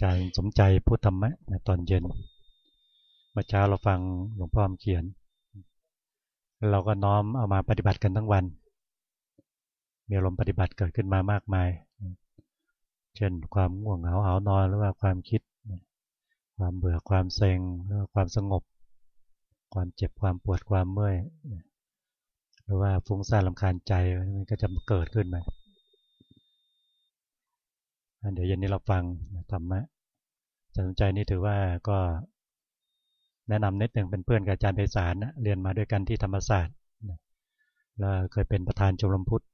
จารย์สมใจพุทธธรรมะนะตอนเย็นเมื่อเช้าเราฟังหลวงพ่อเขียน เราก็น้อมเอามาปฏิบัติกันทั้งวัน มีอารมณ์ปฏิบัติเกิดขึ้นมามากมาย เช่นความง่วงเหงาหานอนหรือว่าความคิด ความเบื่อความเซ็งหรือว่าความสงบ ความเจ็บความปวดความเมื่อยหรือว่าฟุ้งซ่านลำคาญใจมันก็จะเกิดขึ้นมา เดี๋ยวเย็นนี้เราฟังธรรมะสนใจนี่ถือว่าก็แนะนำนิดหนึ่งเป็นเพื่อนกับอาจารย์ไพศาลนะเรียนมาด้วยกันที่ธรรมศาสตร์แล้วเคยเป็นประธานชมรมพุทธ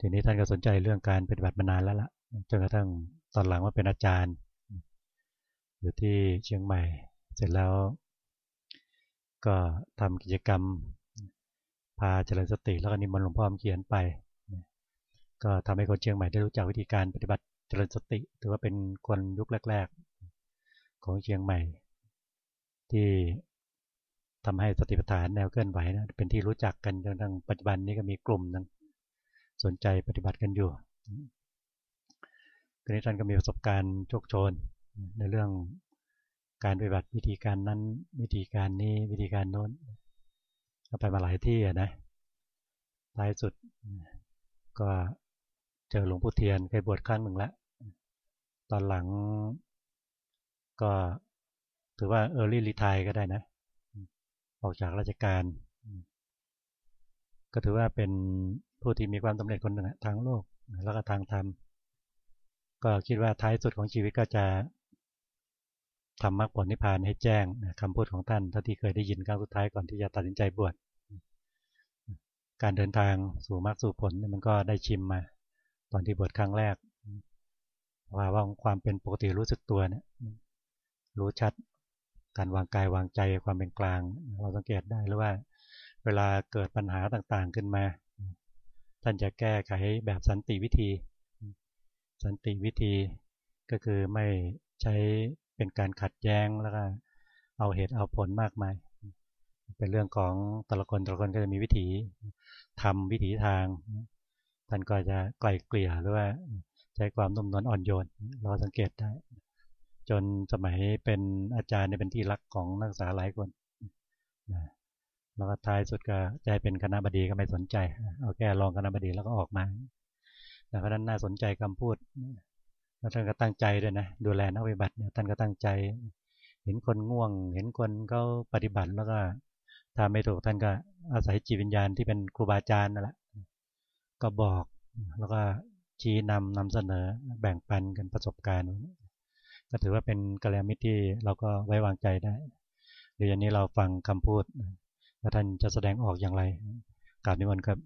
ทีนี้ท่านก็สนใจเรื่องการปฏิบัติมานานแล้วละ่ะจนกระทั่งตอนหลังว่าเป็นอาจารย์ อยู่ที่เชียงใหม่ เสร็จแล้ว ก็ทำกิจกรรม พาเจริญสติแล้วก็นิมนต์หลวงพ่อเขียนไป ก็ทำให้คนเชียงใหม่ได้รู้จักวิธีการปฏิบัติเจริญสติ ถือว่าเป็นคนยุคแรก ๆ ของเชียงใหม่ ที่ทำให้สติปัฏฐานแนวเคลื่อนไหวนะเป็นที่รู้จักกันจนทังปัจจุบันนี้ก็มีกลุ่มนึงสนใจปฏิบัติกันอยู่คณนี้ท่านก็มีประสบการณ์โชคโชนในเรื่องการปฏิบัติวิธีการนั้นวิธีการนี้วิธีการโน้นก็ไปมาหลายที่นะท้ายสุดก็ เจอหลวงพ่อเทียนเคยบวชครั้งหนึ่งแล้วตอนหลังก็ถือว่า early retire ก็ได้นะ ออกจากราชการ ก็ถือว่าเป็นผู้ที่มีความสำเร็จคนหนึ่งทางโลกแล้วก็ทางธรรม ก็คิดว่าท้ายสุดของชีวิตก็จะทำมรรคผลนิพพานให้แจ้งคำพูดของท่านท่าที่เคยได้ยินครั้งสุดท้ายก่อนที่จะตัดสินใจบวชการเดินทางสู่มรรคสู่ผลมันก็ได้ชิมมา ตอนที่บวชครั้งแรกว่าว่าความเป็นปกติรู้สึกตัวเนี่ยรู้ชัดการวางกายวางใจความเป็นกลาง เราสังเกตได้หรือว่า เวลาเกิดปัญหาต่างๆขึ้นมา ท่านจะแก้ไขแบบสันติวิธี สันติวิธีก็คือไม่ใช้เป็นการขัดแย้งแล้วก็เอาเหตุเอาผลมากมาย เป็นเรื่องของแต่ละคนแต่ละคนก็จะมีวิธีทำวิถีทาง ท่านก็จะไกลเกลี่ยหรือว่าใช้ความนุ่มนวลอ่อนโยน เราสังเกตได้ จนสมัยเป็นอาจารย์เป็นที่รักของนักศึกษาหลายคนแล้วก็ท้ายสุดก็ใจเป็นคณะบดีก็ไม่สนใจ เอาแค่รองคณะบดีแล้วก็ออกมาแต่ก็นั้นน่าสนใจคำพูดแล้วท่านก็ตั้งใจด้วยนะดูแลนักปฏิบัติเนี่ยท่านก็ตั้งใจ เห็นคนง่วง เห็นคนเขาปฏิบัติแล้วก็ถ้าไม่ถูกท่านก็อาศัยจิตวิญญาณที่เป็นครูบาอาจารย์นั่นแหละ ก็บอกแล้วก็ชี้นำนำเสนอแบ่งปันกันประสบการณ์ ก็ถือว่าเป็นกัลยาณมิตรที่เราก็ไว้วางใจได้เดี๋ยวนี้เราฟังคำพูดว่าท่านจะแสดงออกอย่างไรกราบนิมนต์ครับ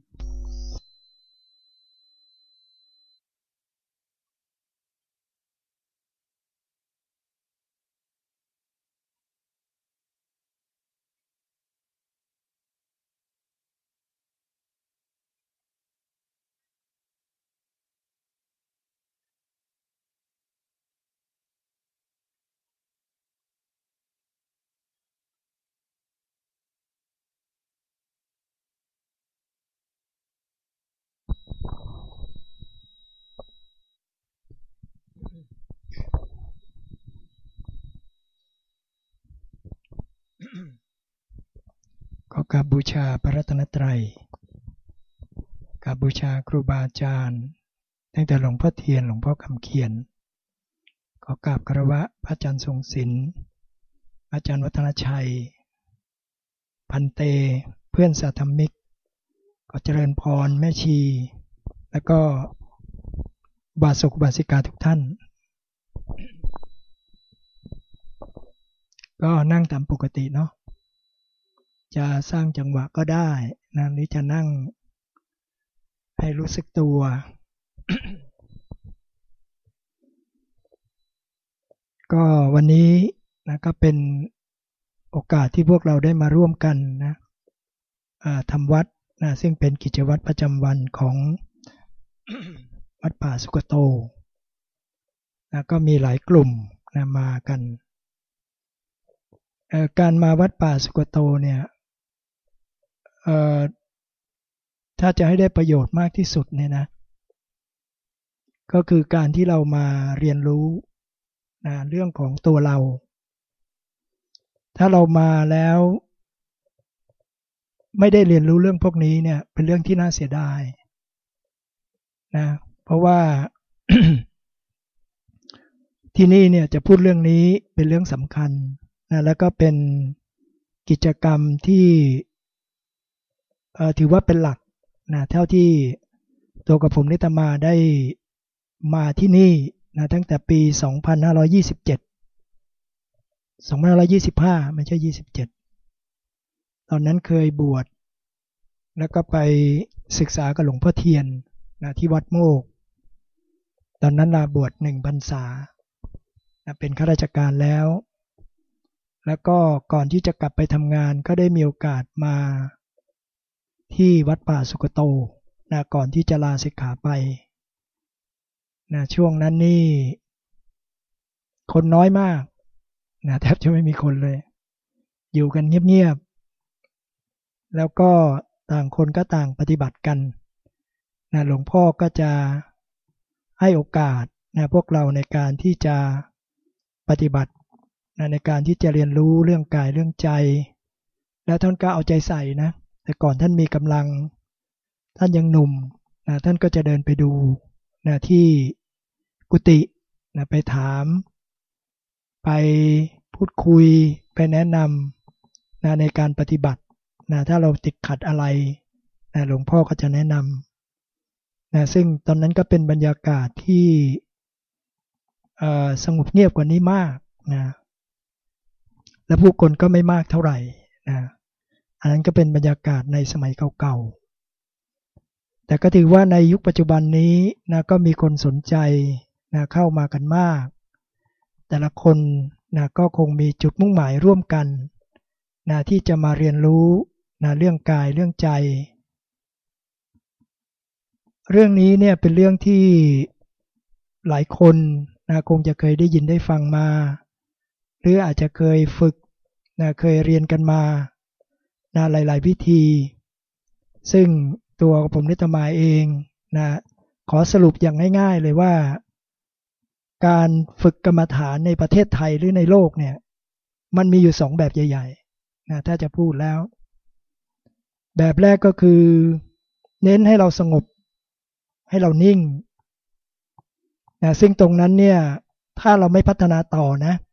กราบบูชาพระรัตนตรัยกราบบูชาครูบาอาจารย์ตั้งแต่หลวงพ่อเทียนหลวงพ่อคำเขียนขอกราบคารวะพระอาจารย์ทรงศิลป์อาจารย์วัฒนชัย พันเตเพื่อนสาธมิกขอเจริญพรแม่ชี แล้วก็บาสุกบาสิกาทุกท่าน ก็นั่งตามปกติเนาะจะสร้างจังหวะก็ได้นะหรือจะนั่งให้รู้สึกตัว ก็วันนี้นะก็เป็นโอกาสที่พวกเราได้มาร่วมกันนะทำวัดนะซึ่งเป็นกิจวัตรประจำวันของวัดป่าสุกโตนะก็มีหลายกลุ่มนะมากัน การมาวัดป่าสุกโตเนี่ยถ้าจะให้ได้ประโยชน์มากที่สุดเนี่ยนะ ก็คือการที่เรามาเรียนรู้นะเรื่องของตัวเรา ถ้าเรามาแล้ว ไม่ได้เรียนรู้เรื่องพวกนี้เนี่ยเป็นเรื่องที่น่าเสียดายนะเพราะว่าที่นี่เนี่ยจะพูดเรื่องนี้เป็นเรื่องสำคัญ แล้วก็เป็นกิจกรรมที่ถือว่าเป็นหลักนะเท่าที่ตัวกับผมนิตมาได้มาที่นี่นะตั้งแต่ปี 2527 2525 ไม่ใช่ 27 ตอนนั้นเคยบวชแล้วก็ไปศึกษากับหลวงพ่อเทียนนะที่วัดโมก ตอนนั้นลาบวชหนึ่งพรรษา เป็นข้าราชการแล้ว แล้วก็ก่อนที่จะกลับไปทำงานก็ได้มีโอกาสมา ที่วัดป่าสุกโตนะก่อนที่จะลาสิกขาไปนะช่วงนั้นนี่ คนน้อยมากนะแทบจะไม่มีคนเลย อยู่กันเงียบๆ แล้วก็ต่างคนก็ต่างปฏิบัติกันนะหลวงพ่อก็จะให้โอกาสนะพวกเราในการที่จะปฏิบัติ นะในการที่จะเรียนรู้เรื่องกายเรื่องใจ แล้วท่านก็เอาใจใส่นะ แต่ก่อนท่านมีกำลัง ท่านยังหนุ่มนะท่านก็จะเดินไปดูนะที่กุฏินะไปถาม ไปพูดคุย ไปแนะนำนะในการปฏิบัตินะถ้าเราติดขัดอะไรนะหลวงพ่อก็จะแนะนำนะซึ่งตอนนั้นก็เป็นบรรยากาศที่สงบเงียบกว่านี้มากนะ และผู้คนก็ไม่มากเท่าไหร่นะอันนั้นก็เป็นบรรยากาศในสมัยเก่าๆ แต่ก็ถือว่าในยุคปัจจุบันนี้นะก็มีคนสนใจนะเข้ามากันมาก แต่ละคนนะก็คงมีจุดมุ่งหมายร่วมกันนะที่จะมาเรียนรู้นะเรื่องกายเรื่องใจ เรื่องนี้เนี่ยเป็นเรื่องที่หลายคนนะคงจะเคยได้ยินได้ฟังมา รืออาจจะเคยฝึกนะเคยเรียนกันมานะหลาย ๆ วิธี ซึ่งตัวผมนิตมาเองนะขอสรุปอย่างง่าย ๆ เลยว่า การฝึกกรรมฐานในประเทศไทยหรือในโลกเนี่ย มันมีอยู่สองแบบใหญ่ๆนะถ้าจะพูดแล้ว แบบแรกก็คือ เน้นให้เราสงบ ให้เรานิ่งนะซึ่งตรงนั้นเนี่ย ถ้าเราไม่พัฒนาต่อนะเ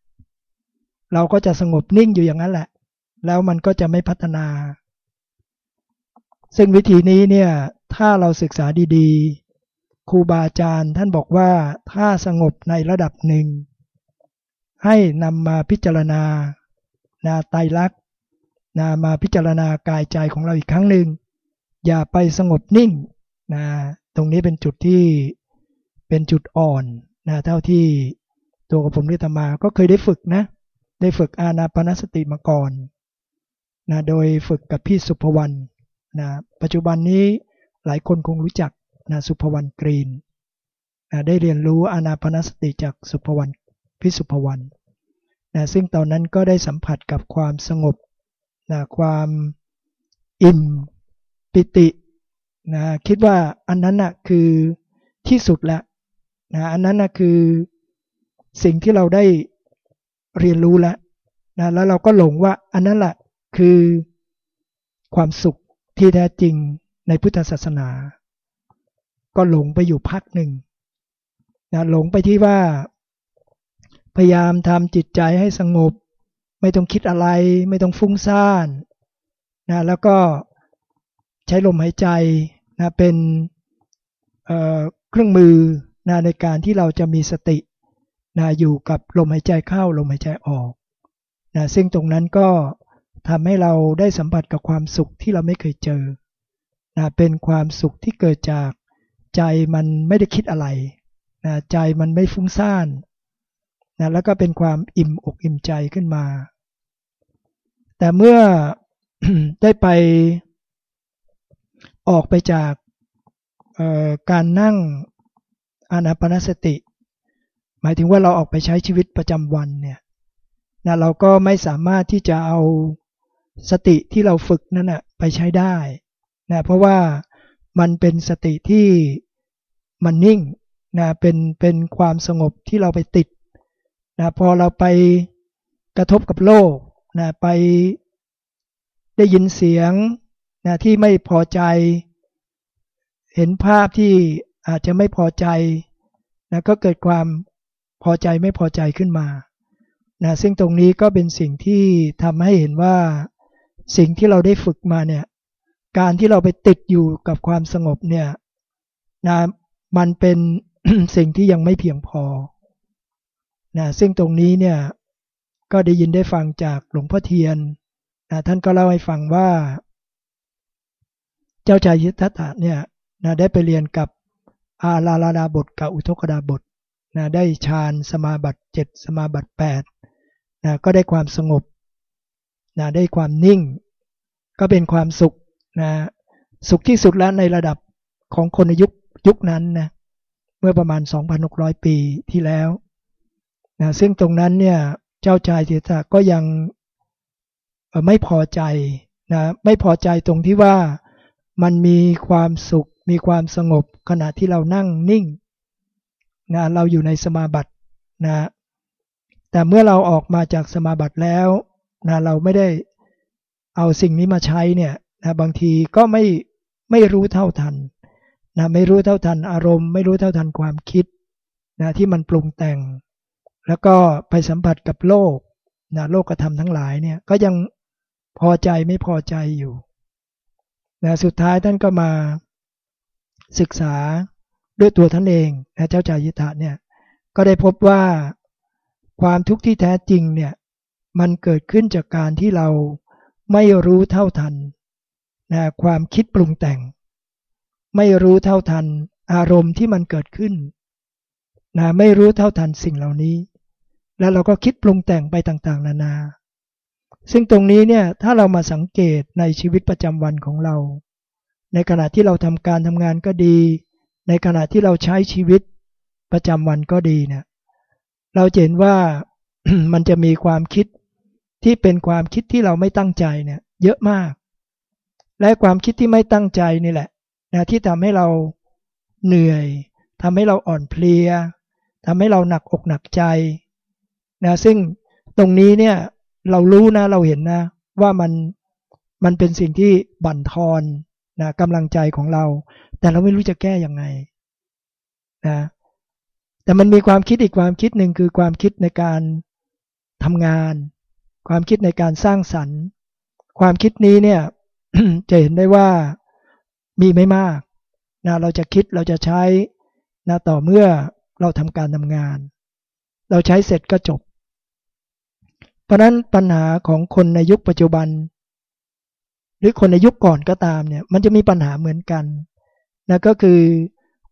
เราก็จะสงบนิ่งอยู่อย่างนั้นแหละ แล้วมันก็จะไม่พัฒนา ซึ่งวิธีนี้เนี่ยถ้าเราศึกษาดีๆครูบาอาจารย์ท่านบอกว่าถ้าสงบในระดับหนึ่ง ให้นำมาพิจารณานาไตรักนามาพิจารณากายใจของเราอีกครั้งหนึ่งอย่าไปสงบนิ่งนะตรงนี้เป็นจุดที่เป็นจุดอ่อนนะเท่าที่ตัวกับผมเรียตมาก็เคยได้ฝึกนะ ได้ฝึกอานาปนสติมาก่อนนะโดยฝึกกับพี่สุภวรรณนะปัจจุบันนี้หลายคนคงรู้จักนะสุภวรรณกรีนนะได้เรียนรู้อานาปนสติจากสุภวรรณพี่สุภวรรณนะซึ่งตอนนั้นก็ได้สัมผัสกับความสงบนะความอิ่มปิตินะคิดว่าอันนั้นนะคือที่สุดล้วนะอันนั้นนะคือสิ่งที่เราได้ เรียนรู้แล้วนะแล้วเราก็หลงว่าอันนั้นแหละคือความสุขที่แท้จริงในพุทธศาสนา ก็หลงไปอยู่พักหนึ่งนะหลงไปที่ว่า พยายามทำจิตใจให้สงบ ไม่ต้องคิดอะไร ไม่ต้องฟุ้งซ่านนะแล้วก็ใช้ลมหายใจนะเป็นเเครื่องมือนะในการที่เราจะมีสติ นะอยู่กับลมหายใจเข้าลมหายใจออกนะซึ่งตรงนั้นก็ทำให้เราได้สัมผัสกับความสุขที่เราไม่เคยเจอนะเป็นความสุขที่เกิดจากใจมันไม่ได้คิดอะไรนะใจมันไม่ฟุ้งซ่านนะแล้วก็เป็นความอิ่มอกอิ่มใจขึ้นมา แต่เมื่อได้ไปออกไปจากการนั่งอานาปนสติ หมายถึงว่าเราออกไปใช้ชีวิตประจำวันเนี่ยนะเราก็ไม่สามารถที่จะเอาสติที่เราฝึกนั่นนะไปใช้ได้นะเพราะว่ามันเป็นสติที่มันนิ่งนะเป็นเป็นความสงบที่เราไปติดนะพอเราไปกระทบกับโลกนะไปได้ยินเสียงนะที่ไม่พอใจ เห็นภาพที่อาจจะไม่พอใจนะก็เกิดความ พอใจไม่พอใจขึ้นมานะซึ่งตรงนี้ก็เป็นสิ่งที่ทำให้เห็นว่าสิ่งที่เราได้ฝึกมาเนี่ยการที่เราไปติดอยู่กับความสงบเนี่ยนะมันเป็นสิ่งที่ยังไม่เพียงพอนะซึ่งตรงนี้เนี่ยก็ได้ยินได้ฟังจากหลวงพ่อเทียนนะท่านก็เล่าให้ฟังว่า เจ้าชายยิทธัตถะเนี่ยนะได้ไปเรียนกับอาลาลาดาบทกับอุทกดาบท นะได้ฌานสมาบัติเจ็ดสมาบัติแปดนะก็ได้ความสงบนะได้ความนิ่ง ก็เป็นความสุขนะสุขที่สุดแล้วในระดับของคนในยุคยุคนั้นนะเมื่อประมาณ 2,600 ปีที่แล้วนะซึ่งตรงนั้นเนี่ยเจ้าชายเทตาก็ยังไม่พอใจนะไม่พอใจตรงที่ว่ามันมีความสุขมีความสงบขณะที่เรานั่งนิ่ง นะเราอยู่ในสมาบัตินะแต่เมื่อเราออกมาจากสมาบัติแล้วนะเราไม่ได้เอาสิ่งนี้มาใช้เนี่ยนะบางทีก็ไม่ไม่รู้เท่าทันนะไม่รู้เท่าทันอารมณ์ ไม่รู้เท่าทันความคิดนะที่มันปรุงแต่ง แล้วก็ไปสัมผัสกับโลกนะโลกกระทำทั้งหลายเนี่ยก็ยังพอใจไม่พอใจอยู่นะสุดท้ายท่านก็มาศึกษา ด้วยตัวท่านเองนะเจ้าจายิทะเนี่ยก็ได้พบว่าความทุกข์ที่แท้จริงเนี่ยมันเกิดขึ้นจากการที่เราไม่รู้เท่าทันนะความคิดปรุงแต่ง ไม่รู้เท่าทัน อารมณ์ที่มันเกิดขึ้นนะไม่รู้เท่าทันสิ่งเหล่านี้ แล้วเราก็คิดปรุงแต่งไปต่างๆ นานา ซึ่งตรงนี้เนี่ยถ้าเรามาสังเกตในชีวิตประจำวันของเรา ในขณะที่เราทำการทำงานก็ดี ในขณะที่เราใช้ชีวิตประจำวันก็ดีเนี่ยเราเห็นว่ามันจะมีความคิดที่เป็นความคิดที่เราไม่ตั้งใจเนี่ย เยอะมาก และความคิดที่ไม่ตั้งใจนี่แหละนะที่ทำให้เราเหนื่อยทำให้เราอ่อนเพลียทำให้เราหนักอกหนักใจนะซึ่งตรงนี้เนี่ยเรารู้นะเราเห็นนะ ว่ามันมันเป็นสิ่งที่บั่นทอน นะกำลังใจของเรา แต่เราไม่รู้จะแก้ยังไงนะแต่มันมีความคิดอีกความคิดหนึ่งคือความคิดในการทำงาน ความคิดในการสร้างสรรค์ ความคิดนี้เนี่ยจะเห็นได้ว่ามีไม่มากนะเราจะคิดเราจะใช้นะต่อเมื่อเราทำการทำงาน เราใช้เสร็จก็จบ เพราะนั้นปัญหาของคนในยุคปัจจุบัน หรือคนในยุคก่อนก็ตามเนี่ย มันจะมีปัญหาเหมือนกันนะก็คือ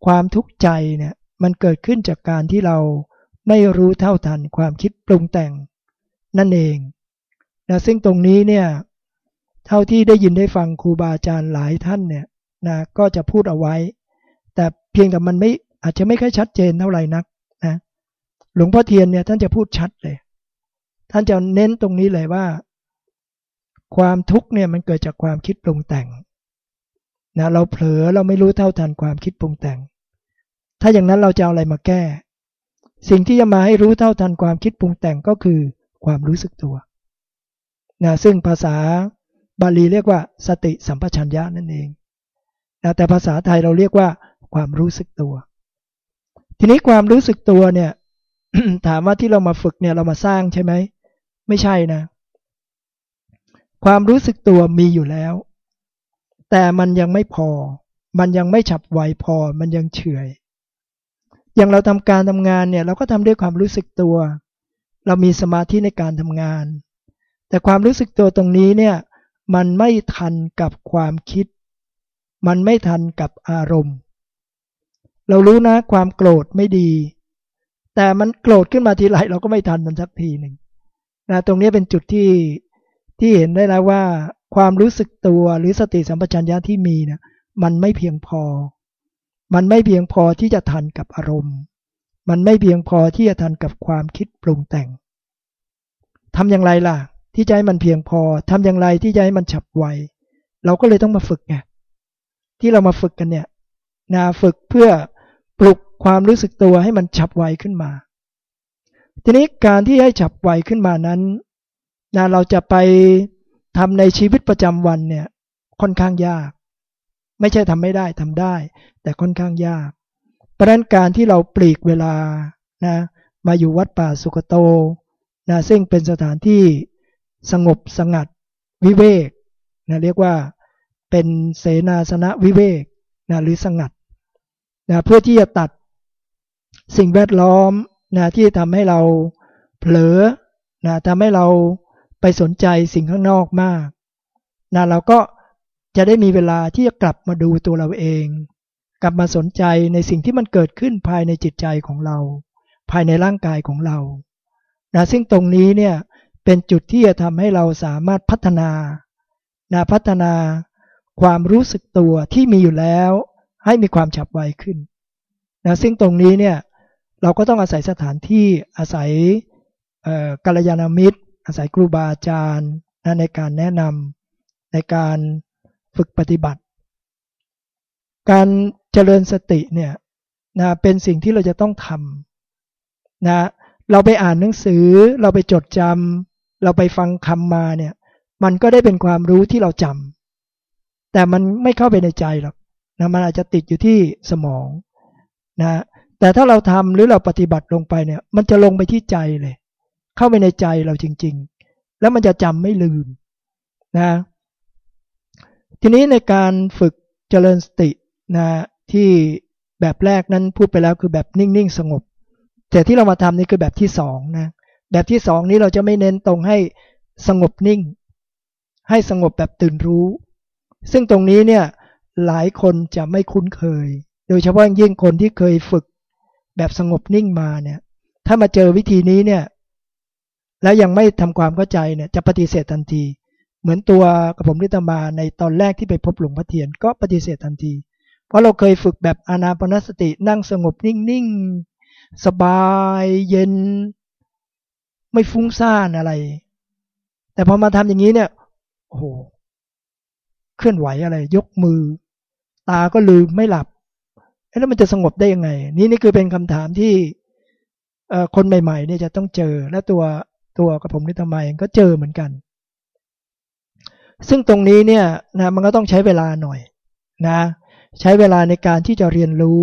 ความทุกข์ใจเนี่ยมันเกิดขึ้นจากการที่เราไม่รู้เท่าทันความคิดปรุงแต่งนั่นเองนะซึ่งตรงนี้เนี่ยเท่าที่ได้ยินได้ฟังครูบาอาจารย์หลายท่านเนี่ยนะก็จะพูดเอาไว้ แต่เพียงแต่มันไม่อาจจะไม่ค่อยชัดเจนเท่าไหร่นักนะหลวงพ่อเทียนเนี่ยท่านจะพูดชัดเลย ท่านจะเน้นตรงนี้เลยว่า ความทุกข์เนี่ยมันเกิดจากความคิดปรุงแต่งนะเราเผลอเราไม่รู้เท่าทันความคิดปรุงแต่ง ถ้าอย่างนั้นเราจะเอาอะไรมาแก้ สิ่งที่จะมาให้รู้เท่าทันความคิดปรุงแต่งก็คือความรู้สึกตัวนะซึ่งภาษาบาลีเรียกว่า สติสัมปชัญญะนั่นเองนะแต่ภาษาไทยเราเรียกว่า ความรู้สึกตัว ทีนี้ความรู้สึกตัวเนี่ย ถามว่าที่เรามาฝึกเนี่ยเรามาสร้างใช่ไหม ไม่ใช่นะ ความรู้สึกตัวมีอยู่แล้ว แต่มันยังไม่พอ มันยังไม่ฉับไวพอ มันยังเฉยอย่างเราทำการทำงานเนี่ยเราก็ทำด้วยความรู้สึกตัว เรามีสมาธิในการทำงาน แต่ความรู้สึกตัวตรงนี้เนี่ยมันไม่ทันกับความคิด มันไม่ทันกับอารมณ์ เรารู้นะความโกรธไม่ดี แต่มันโกรธขึ้นมาทีไรเราก็ไม่ทันมันสักทีหนึ่งนะตรงนี้เป็นจุดที่ ที่เห็นได้แล้วว่าความรู้สึกตัวหรือสติสัมปชัญญะที่มีนะมันไม่เพียงพอ มันไม่เพียงพอที่จะทันกับอารมณ์ มันไม่เพียงพอที่จะทันกับความคิดปรุงแต่งทำอย่างไรล่ะ ที่จะให้มันเพียงพอทำอย่างไรที่จะให้มันฉับไว เราก็เลยต้องมาฝึกไง ที่เรามาฝึกกันเนี่ยนาฝึกเพื่อปลุกความรู้สึกตัวให้มันฉับไวขึ้นมา ทีนี้การที่ให้ฉับไวขึ้นมานั้น นะเราจะไปทำในชีวิตประจำวันเนี่ยค่อนข้างยาก ไม่ใช่ทำไม่ได้ทำได้ แต่ค่อนข้างยาก เพราะนั้นการที่เราปลีกเวลานะมาอยู่วัดป่าสุกโตนะซึ่งเป็นสถานที่สงบสงัดวิเวกนะเรียกว่าเป็นเสนาสนะวิเวกนะหรือสงัดนะเพื่อที่จะตัดสิ่งแวดล้อมนะที่ทำให้เราเผลอนะทำให้เรา ไปสนใจสิ่งข้างนอกมากนะเราก็จะได้มีเวลาที่จะกลับมาดูตัวเราเอง กลับมาสนใจในสิ่งที่มันเกิดขึ้นภายในจิตใจของเรา ภายในร่างกายของเรานะซึ่งตรงนี้เนี่ยเป็นจุดที่จะทำให้เราสามารถพัฒนานะพัฒนาความรู้สึกตัวที่มีอยู่แล้ว ให้มีความฉับไวขึ้นนะซึ่งตรงนี้เนี่ยเราก็ต้องอาศัยสถานที่อาศัยกัลยาณมิตร อาศัยครูบาอาจารย์นะในการแนะนำในการฝึกปฏิบัติ การเจริญสติเนี่ยนะเป็นสิ่งที่เราจะต้องทำนะเราไปอ่านหนังสือ เราไปจดจำเราไปฟังคำมาเนี่ยมันก็ได้เป็นความรู้ที่เราจำแต่มันไม่เข้าไปในใจหรอกนะมันอาจจะติดอยู่ที่สมองนะแต่ถ้าเราทำหรือเราปฏิบัติลงไปเนี่ย มันจะลงไปที่ใจเลย เข้าไปในใจเราจริง ๆ แล้วมันจะจำไม่ลืมนะทีนี้ในการฝึกเจริญสตินะที่แบบแรกนั้นพูดไปแล้วคือแบบนิ่ง ๆ สงบ แต่ที่เรามาทำนี่คือแบบที่สองนะแบบที่สองนี้เราจะไม่เน้นตรงให้สงบนิ่ง ให้สงบแบบตื่นรู้ ซึ่งตรงนี้เนี่ยหลายคนจะไม่คุ้นเคย โดยเฉพาะยิ่งคนที่เคยฝึกแบบสงบนิ่งมาเนี่ย ถ้ามาเจอวิธีนี้เนี่ย แล้วยังไม่ทำความเข้าใจเนี่ยจะปฏิเสธทันที เหมือนตัวกับผมนิตมาในตอนแรกที่ไปพบหลวงพ่อเทียนก็ปฏิเสธทันที เพราะเราเคยฝึกแบบอานาปนสตินั่งสงบนิ่งๆ สบายเย็น ไม่ฟุ้งซ่านอะไร แต่พอมาทำอย่างนี้เนี่ยโอ้โหเคลื่อนไหวอะไร ยกมือ ตาก็ลืมไม่หลับแล้วมันจะสงบได้ยังไง นี่นี่คือเป็นคำถามที่คนใหม่ๆเนี่ยจะต้องเจอและตัว ตัวกับผมนิตมาเองก็เจอเหมือนกัน ซึ่งตรงนี้เนี่ยนะมันก็ต้องใช้เวลาหน่อยนะใช้เวลาในการที่จะเรียนรู้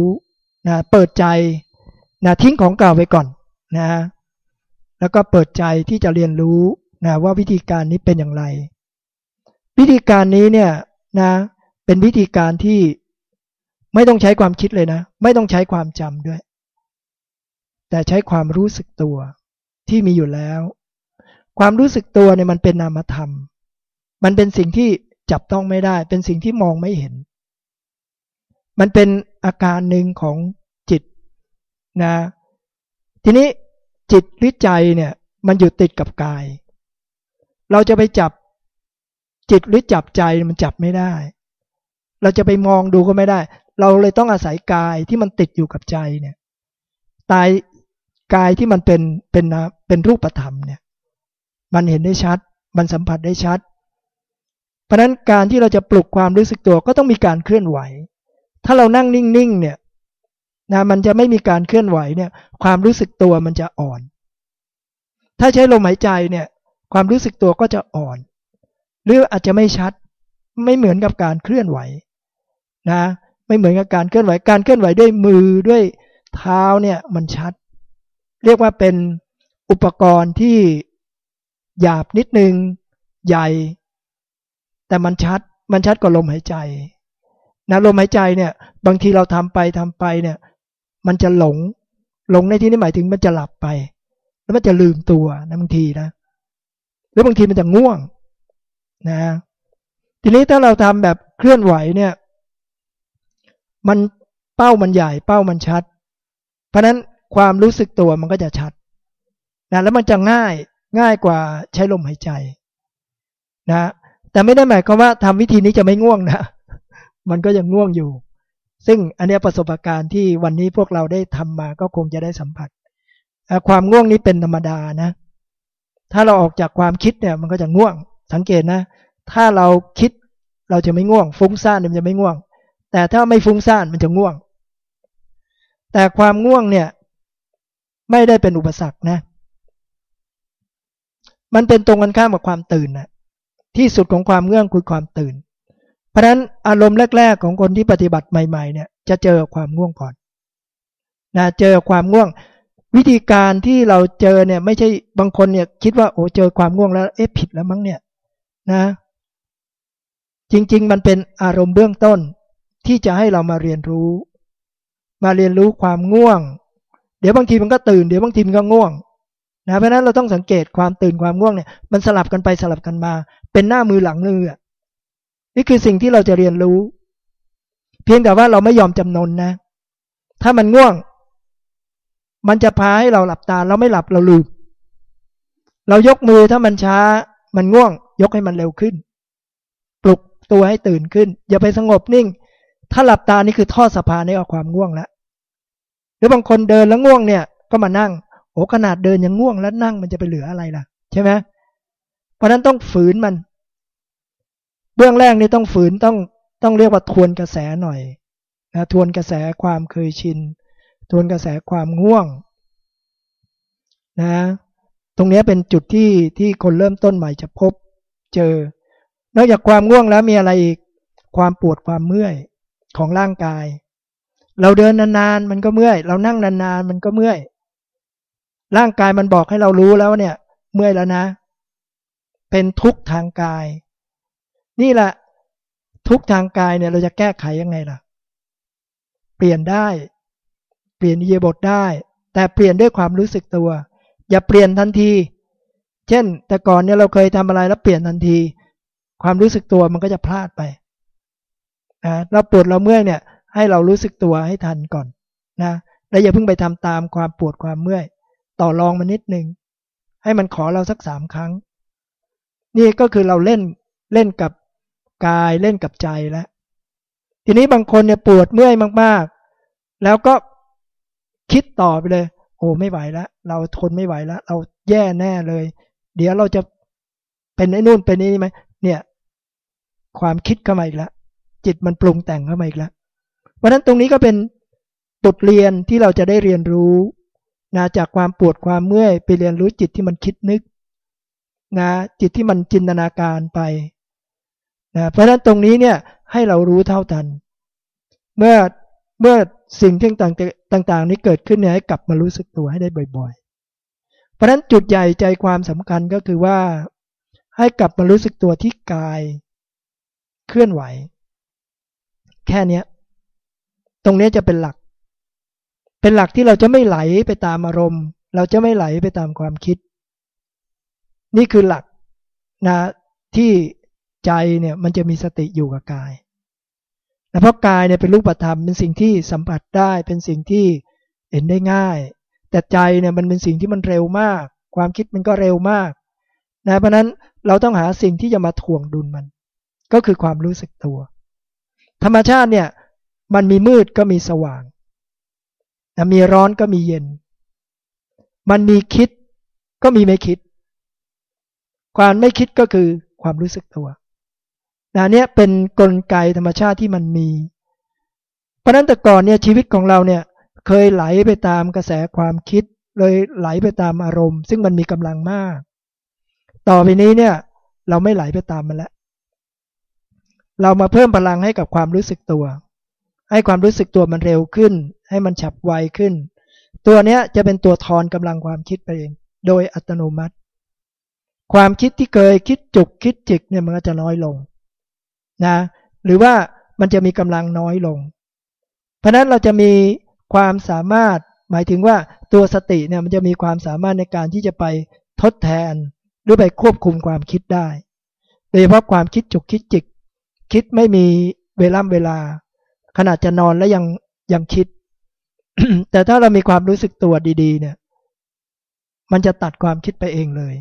นะเปิดใจนะทิ้งของเก่าไปก่อนนะแล้วก็เปิดใจที่จะเรียนรู้นะว่าวิธีการนี้เป็นอย่างไร วิธีการนี้เนี่ยนะเป็นวิธีการที่ไม่ต้องใช้ความคิดเลยนะ ไม่ต้องใช้ความจำด้วย แต่ใช้ความรู้สึกตัวที่มีอยู่แล้ว ความรู้สึกตัวเนี่ยมันเป็นนามธรรม มันเป็นสิ่งที่จับต้องไม่ได้ เป็นสิ่งที่มองไม่เห็น มันเป็นอาการหนึ่งของจิตนะ ทีนี้จิตหรือใจเนี่ยมันอยู่ติดกับกาย เราจะไปจับจิตหรือจับใจมันจับไม่ได้ เราจะไปมองดูก็ไม่ได้ เราเลยต้องอาศัยกายที่มันติดอยู่กับใจเนี่ยตายกายที่มันเป็นเป็นเป็นรูปธรรมเนี่ย มันเห็นได้ชัด มันสัมผัสได้ชัด เพราะนั้นการที่เราจะปลุกความรู้สึกตัวก็ต้องมีการเคลื่อนไหว ถ้าเรานั่งนิ่งๆเนี่ยนะมันจะไม่มีการเคลื่อนไหวเนี่ยความรู้สึกตัวมันจะอ่อน ถ้าใช้ลมหายใจเนี่ยความรู้สึกตัวก็จะอ่อน หรืออาจจะไม่ชัดไม่เหมือนกับการเคลื่อนไหวนะไม่เหมือนกับการเคลื่อนไหวการเคลื่อนไหวด้วยมือด้วยเท้าเนี่ยมันชัด เรียกว่าเป็นอุปกรณ์ที่ หยาบนิดนึง ใหญ่ แต่มันชัดมันชัดกว่าลมหายใจนะลมหายใจเนี่ย บางทีเราทำไปทำไปเนี่ย มันจะหลง หลงในที่นี้หมายถึงมันจะหลับไป แล้วมันจะลืมตัวนะบางทีนะหรือบางทีมันจะง่วง นะ ทีนี้ถ้าเราทำแบบเคลื่อนไหวเนี่ย มันเป้ามันใหญ่ เป้ามันชัด เพราะนั้นความรู้สึกตัวมันก็จะชัดนะแล้วมันจะง่าย ง่ายกว่าใช้ลมหายใจนะแต่ไม่ได้หมายความว่าทำวิธีนี้จะไม่ง่วงนะ มันก็ยังง่วงอยู่ ซึ่งอันนี้ประสบการณ์ที่วันนี้พวกเราได้ทำมาก็คงจะได้สัมผัส ความง่วงนี้เป็นธรรมดานะ ถ้าเราออกจากความคิดเนี่ย มันก็จะง่วง สังเกตนะ ถ้าเราคิดเราจะไม่ง่วง ฟุ้งซ่านมันจะไม่ง่วง แต่ถ้าไม่ฟุ้งซ่านมันจะง่วง แต่ความง่วงเนี่ย ไม่ได้เป็นอุปสรรคนะ มันเป็นตรงกันข้ามกับความตื่นนะที่สุดของความเงื่องคือความตื่น เพราะฉะนั้นอารมณ์แรก ๆ ของคนที่ปฏิบัติใหม่ ๆ เนี่ย จะเจอความง่วงก่อนนะเจอความง่วง วิธีการที่เราเจอเนี่ย ไม่ใช่บางคนเนี่ย คิดว่าโอ้เจอความง่วงแล้ว เอ๊ะผิดแล้วมั้งเนี่ยนะ จริง ๆ มันเป็นอารมณ์เบื้องต้นที่จะให้เรามาเรียนรู้ มาเรียนรู้ความง่วง เดี๋ยวบางทีมันก็ตื่น เดี๋ยวบางทีมันก็ง่วง นะเพราะนั้นเราต้องสังเกตความตื่นความง่วงเนี่ยมันสลับกันไปสลับกันมา เป็นหน้ามือหลังมือนี่คือสิ่งที่เราจะเรียนรู้ เพียงแต่ว่าเราไม่ยอมจำนนนะ ถ้ามันง่วง มันจะพาให้เราหลับตา เราไม่หลับเราลืมเรายกมือถ้ามันช้า มันง่วง ยกให้มันเร็วขึ้น ปลุกตัวให้ตื่นขึ้น อย่าไปสงบนิ่ง ถ้าหลับตานี่คือทอดสะพานให้ออกความง่วงแล้วหรือบางคนเดินแล้วง่วงเนี่ย ก็มานั่ง อ้ขนาดเดินยังง่วงแล้วนั่งมันจะไปเหลืออะไรล่ะ ใช่ไหมเพราะนั้นต้องฝืนมัน เบื้องแรกนี่ต้องฝืนต้องต้องเรียกว่าทวนกระแสหน่อยนะทวนกระแสความเคยชิน ทวนกระแสความง่วงนะตรงนี้เป็นจุดที่ที่คนเริ่มต้นใหม่จะพบเจอ นอกจากความง่วงแล้วมีอะไรอีกความปวดความเมื่อยของร่างกาย เราเดินนานๆมันก็เมื่อย เรานั่งนานๆมันก็เมื่อย ร่างกายมันบอกให้เรารู้แล้วเนี่ย เมื่อยแล้วนะ เป็นทุกข์ทางกาย นี่แหละ ทุกข์ทางกายเนี่ย เราจะแก้ไขยังไงล่ะ เปลี่ยนได้ เปลี่ยนอิเยบทได้ แต่เปลี่ยนด้วยความรู้สึกตัว อย่าเปลี่ยนทันที เช่น แต่ก่อนเนี่ยเราเคยทำอะไรแล้วเปลี่ยนทันที ความรู้สึกตัวมันก็จะพลาดไปนะเราปวดเราเมื่อยเนี่ย ให้เรารู้สึกตัวให้ทันก่อนนะแล้วอย่าเพิ่งไปทำตามความปวดความเมื่อย ต่อรองมานิดหนึ่งให้มันขอเราสักสามครั้ง นี่ก็คือเราเล่นเล่นกับกายเล่นกับใจแล้วทีนี้บางคนเนี่ยปวดเมื่อยมากๆ แล้วก็คิดต่อไปเลย โอ้ไม่ไหวแล้วเราทนไม่ไหวแล้วเราแย่แน่เลย เดี๋ยวเราจะเป็นไอ้นู่นเป็นนี่ไหมเนี่ย ความคิดเข้ามาอีกแล้วจิตมันปรุงแต่งเข้ามาอีกแล้วเพราะนั้นตรงนี้ก็เป็นบทเรียนที่เราจะได้เรียนรู้ นะจากความปวดความเมื่อยไปเรียนรู้จิตที่มันคิดนึกนะจิตที่มันจินตนาการไปนะเพราะฉะนั้นตรงนี้เนี่ยให้เรารู้เท่าทัน เมื่อเมื่อสิ่งที่ต่างต่างๆ นี้เกิดขึ้นเนี่ยให้กลับมารู้สึกตัวให้ได้บ่อย ๆ เพราะฉะนั้นจุดใหญ่ใจความสำคัญก็คือว่าให้กลับมารู้สึกตัวที่กายเคลื่อนไหว แค่นี้ตรงนี้จะเป็นหลัก เป็นหลักที่เราจะไม่ไหลไปตามอารมณ์ เราจะไม่ไหลไปตามความคิด นี่คือหลักนะที่ใจเนี่ยมันจะมีสติอยู่กับกายนะเพราะกายเนี่ยเป็นรูปธรรมเป็นสิ่งที่สัมผัสได้เป็นสิ่งที่เห็นได้ง่าย แต่ใจเนี่ยมันเป็นสิ่งที่มันเร็วมาก ความคิดมันก็เร็วมากนะเพราะนั้นเราต้องหาสิ่งที่จะมาถ่วงดุลมัน ก็คือความรู้สึกตัว ธรรมชาติเนี่ยมันมีมืดก็มีสว่าง นะมีร้อนก็มีเย็น มันมีคิดก็มีไม่คิด ความไม่คิดก็คือความรู้สึกตัวนะเนี้ยเป็นนกลไกธรรมชาติที่มันมี เพราะนั้นแต่ก่อนเนี่ยชีวิตของเราเนี่ยเคยไหลไปตามกระแสความคิด เลยไหลไปตามอารมณ์ ซึ่งมันมีกำลังมาก ต่อไปนี้เนี่ยเราไม่ไหลไปตามมันแล้ว เรามาเพิ่มพลังให้กับความรู้สึกตัว ให้ความรู้สึกตัวมันเร็วขึ้น ให้มันฉับไวขึ้น ตัวเนี้ยจะเป็นตัวทอนกำลังความคิดไปเอง โดยอัตโนมัติ ความคิดที่เคยคิดจุกคิดจิกเนี่ยมันก็จะน้อยลงนะหรือว่ามันจะมีกำลังน้อยลง เพราะนั้นเราจะมีความสามารถหมายถึงว่าตัวสติเนี่ยมันจะมีความสามารถในการที่จะไปทดแทน หรือไปควบคุมความคิดได้ โดยเฉพาะความคิดจุกคิดจิก คิดไม่มีเวลาเวลา ขนาดจะนอนแล้วยังยังคิด แต่ถ้าเรามีความรู้สึกตัวดีๆ เนี่ย มันจะตัดความคิดไปเองเลย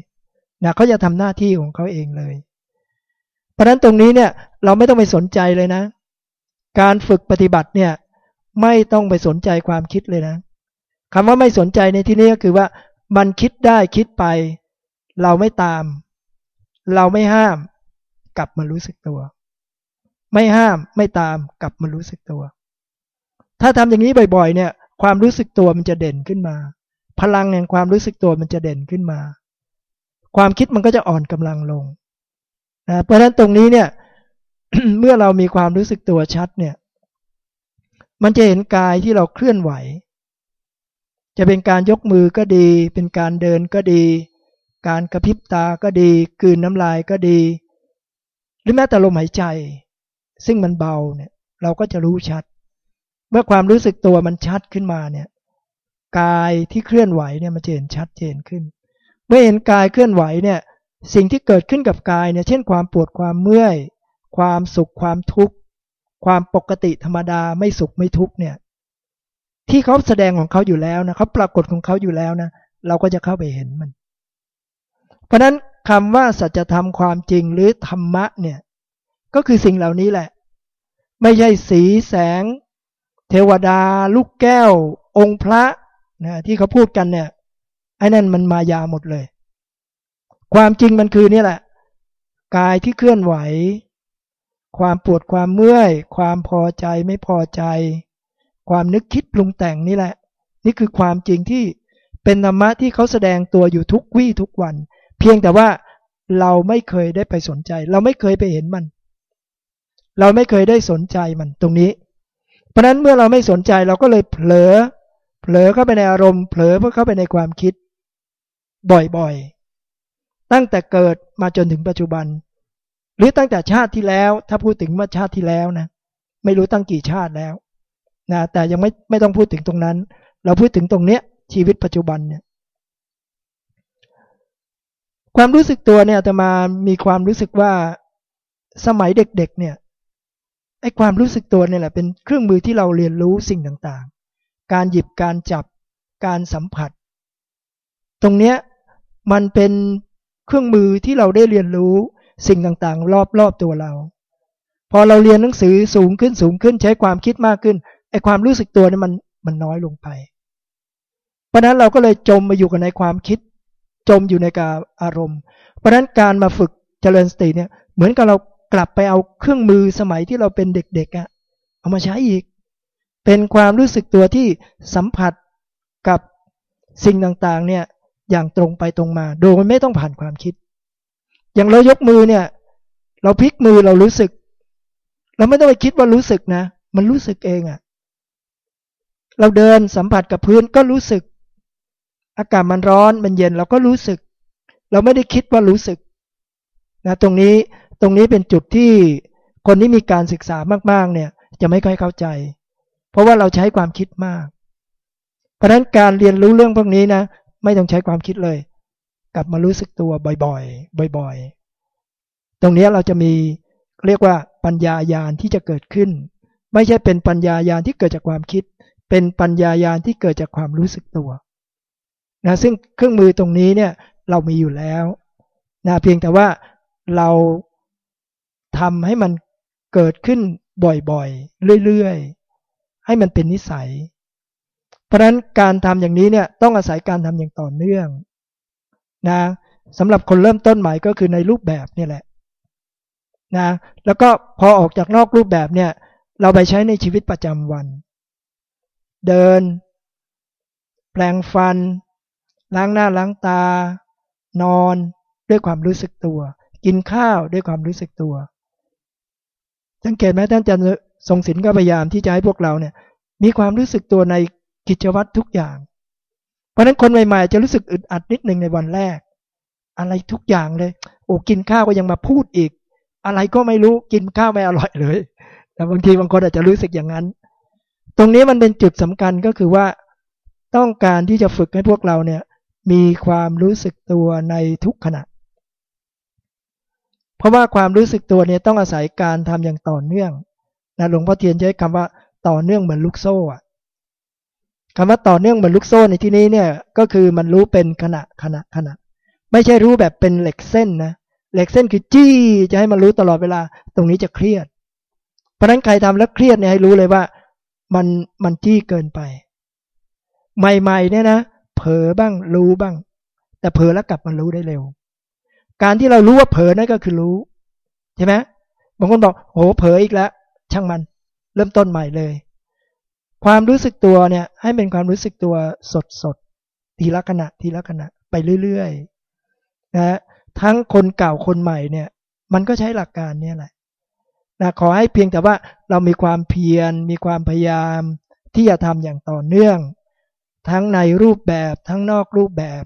นะเขาจะทำหน้าที่ของเขาเองเลย เพราะฉะนั้นตรงนี้เนี่ย เราไม่ต้องไปสนใจเลยนะ การฝึกปฏิบัติเนี่ย ไม่ต้องไปสนใจความคิดเลยนะคำว่าไม่สนใจในที่นี้ก็คือว่า มันคิดได้คิดไป เราไม่ตาม เราไม่ห้าม กลับมารู้สึกตัว ไม่ห้ามไม่ตามกลับมารู้สึกตัว ถ้าทำอย่างนี้บ่อยๆ เนี่ย ความรู้สึกตัวมันจะเด่นขึ้นมา พลังแห่งความรู้สึกตัวมันจะเด่นขึ้นมา ความคิดมันก็จะอ่อนกำลังลงนะเพราะฉะนั้นตรงนี้เนี่ย เมื่อเรามีความรู้สึกตัวชัดเนี่ย มันจะเห็นกายที่เราเคลื่อนไหว จะเป็นการยกมือก็ดี เป็นการเดินก็ดี การกระพริบตาก็ดี กืนน้ำลายก็ดี หรือแม้แต่ลมหายใจ ซึ่งมันเบาเนี่ยเราก็จะรู้ชัด เมื่อความรู้สึกตัวมันชัดขึ้นมาเนี่ยกายที่เคลื่อนไหวเนี่ยมันจะเห็นชัดเจนขึ้น เมื่อเห็นกายเคลื่อนไหวเนี่ยสิ่งที่เกิดขึ้นกับกายเนี่ยเช่นความปวดความเมื่อย ความสุขความทุกข์ ความปกติธรรมดาไม่สุขไม่ทุกข์เนี่ยที่เขาแสดงของเขาอยู่แล้วนะเขาปรากฏของเขาอยู่แล้วนะเราก็จะเข้าไปเห็นมัน เพราะนั้นคำว่าสัจธรรมความจริงหรือธรรมะเนี่ย ก็คือสิ่งเหล่านี้แหละ ไม่ใช่สีแสง เทวดา ลูกแก้ว องค์พระนะที่เขาพูดกันเนี่ยไอ้นั่นมันมายาหมดเลย ความจริงมันคือนี่แหละ กายที่เคลื่อนไหว ความปวดความเมื่อย ความพอใจไม่พอใจ ความนึกคิดปรุงแต่งนี่แหละ นี่คือความจริงที่เป็นธรรมะที่เขาแสดงตัวอยู่ทุกวี่ทุกวัน เพียงแต่ว่าเราไม่เคยได้ไปสนใจ เราไม่เคยไปเห็นมัน เราไม่เคยได้สนใจมันตรงนี้ เพราะนั้นเมื่อเราไม่สนใจเราก็เลยเผลอ เผลอเข้าไปในอารมณ์ เผลอเพื่อเข้าไปในความคิด บ่อยๆ ตั้งแต่เกิดมาจนถึงปัจจุบัน หรือตั้งแต่ชาติที่แล้ว ถ้าพูดถึงเมื่อชาติที่แล้วนะ ไม่รู้ตั้งกี่ชาติแล้วนะแต่ยังไม่ไม่ต้องพูดถึงตรงนั้น เราพูดถึงตรงเนี้ยชีวิตปัจจุบันเนี่ยความรู้สึกตัวเนี่ยจะมามีความรู้สึกว่าสมัยเด็กๆเนี่ย ไอ้ความรู้สึกตัวเนี่ยแหละเป็นเครื่องมือที่เราเรียนรู้สิ่งต่างๆ การหยิบการจับการสัมผัส ตรงเนี้ยมันเป็นเครื่องมือที่เราได้เรียนรู้สิ่งต่างๆ รอบๆตัวเรา พอเราเรียนหนังสือสูงขึ้นสูงขึ้นใช้ความคิดมากขึ้นไอ้ความรู้สึกตัวนี่มันมันน้อยลงไป เพราะนั้นเราก็เลยจมมาอยู่กับในความคิด จมอยู่ในการอารมณ์ เพราะนั้นการมาฝึกเจริญสติเนี่ยเหมือนกับเรา กลับไปเอาเครื่องมือสมัยที่เราเป็นเด็กๆอะ่ะเอามาใช้อีก เป็นความรู้สึกตัวที่สัมผัสกับสิ่งต่างๆเนี่ยอย่างตรงไปตรงมา โดยไม่ต้องผ่านความคิด อย่างเรายกมือเนี่ย เราพลิกมือเรารู้สึก เราไม่ต้องไปคิดว่ารู้สึกนะ มันรู้สึกเองอะ่ะ เราเดินสัมผัสกับพื้นก็รู้สึก อากาศมันร้อนมันเย็นเราก็รู้สึก เราไม่ได้คิดว่ารู้สึกนะตรงนี้ ตรงนี้เป็นจุดที่คนที่มีการศึกษามากๆเนี่ยจะไม่ค่อยเข้าใจ เพราะว่าเราใช้ความคิดมาก เพราะฉะนั้นการเรียนรู้เรื่องพวกนี้นะไม่ต้องใช้ความคิดเลย กลับมารู้สึกตัวบ่อยๆ บ่อยๆ ตรงนี้เราจะมีเรียกว่าปัญญายาณที่จะเกิดขึ้น ไม่ใช่เป็นปัญญายาณที่เกิดจากความคิด เป็นปัญญายาณที่เกิดจากความรู้สึกตัวนะซึ่งเครื่องมือตรงนี้เนี่ยเรามีอยู่แล้วนะเพียงแต่ว่าเรา ทำให้มันเกิดขึ้นบ่อยๆ เรื่อยๆ ให้มันเป็นนิสัย เพราะนั้นการทำอย่างนี้เนี่ยต้องอาศัยการทำอย่างต่อเนื่องนะสำหรับคนเริ่มต้นใหม่ก็คือในรูปแบบนี่แหละนะแล้วก็พอออกจากนอกรูปแบบเนี่ยเราไปใช้ในชีวิตประจำวัน เดิน แปลงฟัน ล้างหน้าล้างตา นอนด้วยความรู้สึกตัว กินข้าวด้วยความรู้สึกตัว สังเกตไหมท่านอาจารย์ทรงศิลป์ก็พยายามที่จะให้พวกเราเนี่ย มีความรู้สึกตัวในกิจวัตรทุกอย่าง เพราะนั้นคนใหม่ๆ จะรู้สึกอึดอัดนิดหนึ่งในวันแรก อะไรทุกอย่างเลย โอ้กินข้าวก็ยังมาพูดอีก อะไรก็ไม่รู้กินข้าวไม่อร่อยเลยแต่บางทีบางคนอาจจะรู้สึกอย่างนั้น ตรงนี้มันเป็นจุดสำคัญก็คือว่าต้องการที่จะฝึกให้พวกเราเนี่ย มีความรู้สึกตัวในทุกขณะ เพราะว่าความรู้สึกตัวเนี่ยต้องอาศัยการทำอย่างต่อเนื่องนะหลวงพ่อเทียนใช้คำว่าต่อเนื่องเหมือนลูกโซ่อะคำว่าต่อเนื่องเหมือนลูกโซ่ในที่นี้เนี่ยก็คือมันรู้เป็นขณะขณะขณะ ไม่ใช่รู้แบบเป็นเหล็กเส้นนะเหล็กเส้นคือจี้จะให้มันรู้ตลอดเวลาตรงนี้จะเครียด เพราะนั้นใครทำแล้วเครียดเนี่ยให้รู้เลยว่ามันมันจี้เกินไป ใหม่ๆเนี่ยนะเผลอบ้างรู้บ้าง แต่เผลอแล้วกลับมารู้ได้เร็ว การที่เรารู้ว่าเผลอนั่นก็คือรู้ใช่ไหมบางคนบอกโอ้เผลออีกแล้ว ช่างมัน เริ่มต้นใหม่เลย ความรู้สึกตัวเนี่ย ให้เป็นความรู้สึกตัวสดสดทีละขณะทีละขณะไปเรื่อยๆนะทั้งคนเก่าคนใหม่เนี่ย มันก็ใช้หลักการนี้แหละนะขอให้เพียงแต่ว่าเรามีความเพียรมีความพยายามที่จะทำอย่างต่อเนื่อง ทั้งในรูปแบบทั้งนอกรูปแบบ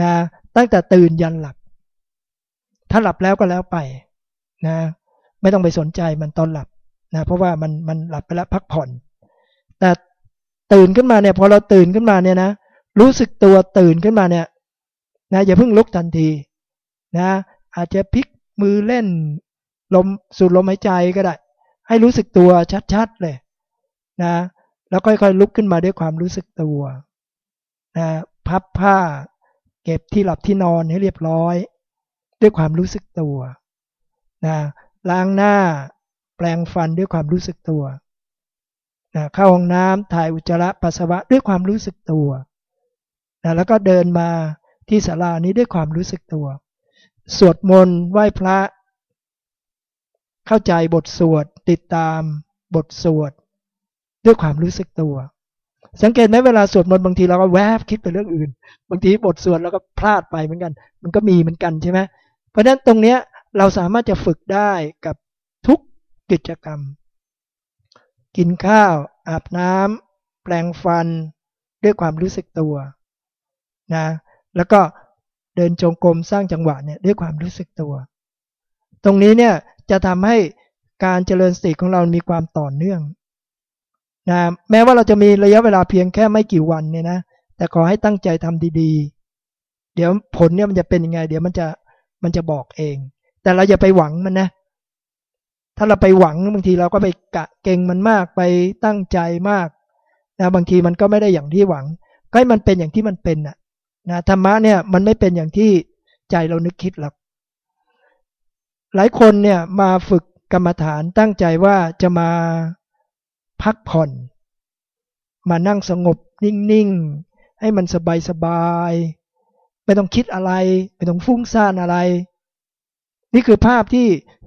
นะตั้งแต่ตื่นยันหลับ ถ้าหลับแล้วก็แล้วไปนะ ไม่ต้องไปสนใจมันตอนหลับนะ เพราะว่ามันมันหลับไปแล้วพักผ่อน แต่ตื่นขึ้นมาเนี่ย พอเราตื่นขึ้นมาเนี่ยนะรู้สึกตัวตื่นขึ้นมาเนี่ย นะอย่าเพิ่งลุกทันทีนะ อาจจะพลิกมือเล่นลมสูดลมหายใจก็ได้ ให้รู้สึกตัวชัดๆเลย นะ แล้วค่อยๆลุกขึ้นมาด้วยความรู้สึกตัวนะพับผ้า เก็บที่หลับที่นอนให้เรียบร้อย ด้วยความรู้สึกตัวนะล้างหน้าแปลงฟันด้วยความรู้สึกตัวนะเข้าห้องน้ำถ่ายอุจจาระปัสสาวะด้วยความรู้สึกตัวนะแล้วก็เดินมาที่ศาลานี้ด้วยความรู้สึกตัว สวดมนต์ไหว้พระ เข้าใจบทสวด ติดตามบทสวด ด้วยความรู้สึกตัว สังเกตไหมเวลาสวดมนต์บางทีเราก็แวบคิดไปเรื่องอื่น บางทีบทสวดเราก็พลาดไปเหมือนกัน มันก็มีเหมือนกันใช่ไหม ราะฉะนั้นตรงเนี้ยเราสามารถจะฝึกได้กับทุกกิจกรรม กินข้าว อาบน้ำแปลงฟันด้วยความรู้สึกตัวนะแล้วก็เดินจงกรมสร้างจังหวะเนี่ยด้วยความรู้สึกตัว ตรงนี้เนี่ยจะทำให้การเจริญสติของเรามีความต่อเนื่องนะแม้ว่าเราจะมีระยะเวลาเพียงแค่ไม่กี่วันเนี่ยนะแต่ขอให้ตั้งใจทำดีๆ เดี๋ยวผลเนี่ยมันจะเป็นยังไง เดี๋ยวมันจะ มันจะบอกเอง แต่เราอย่าไปหวังมันนะ ถ้าเราไปหวังบางทีเราก็ไปกะเก่งมันมากไปตั้งใจมากนะบางทีมันก็ไม่ได้อย่างที่หวังก็ให้มันเป็นอย่างที่มันเป็นน่ะนะธรรมะเนี่ยมันไม่เป็นอย่างที่ใจเรานึกคิดหรอกหลายคนเนี่ยมาฝึกกรรมฐานตั้งใจว่าจะมาพักผ่อน มานั่งสงบนิ่งๆ ให้มันสบายๆ ไม่ต้องคิดอะไร ไม่ต้องฟุ้งซ่านอะไร นี่คือภาพที่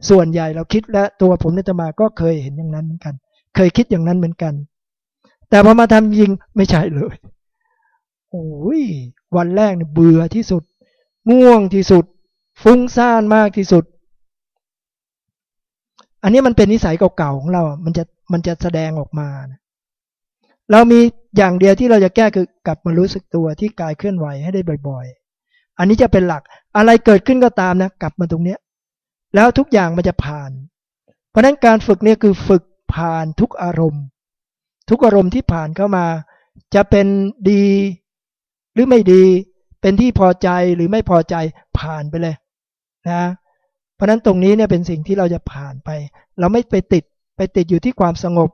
ส่วนใหญ่เราคิดและตัวผมนิตมาก็เคยเห็นอย่างนั้นเหมือนกัน เคยคิดอย่างนั้นเหมือนกัน แต่พอมาทำจริงไม่ใช่เลยโอ้ยวันแรกเนี่ยเบื่อที่สุด ง่วงที่สุด ฟุ้งซ่านมากที่สุด อันนี้มันเป็นนิสัยเก่าๆของเรา มันจะมันจะแสดงออกมานะเรามีอย่างเดียวที่เราจะแก้คือกลับมารู้สึกตัวที่กายเคลื่อนไหวให้ได้บ่อยๆ อันนี้จะเป็นหลักอะไรเกิดขึ้นก็ตามนะ กลับมาตรงเนี้ย แล้วทุกอย่างมันจะผ่าน เพราะนั้นการฝึกเนี่ยคือฝึกผ่านทุกอารมณ์ ทุกอารมณ์ที่ผ่านเข้ามา จะเป็นดีหรือไม่ดี เป็นที่พอใจหรือไม่พอใจผ่านไปเลยนะ เพราะนั้นตรงนี้เนี่ยเป็นสิ่งที่เราจะผ่านไป เราไม่ไปติดไปติดอยู่ที่ความสงบ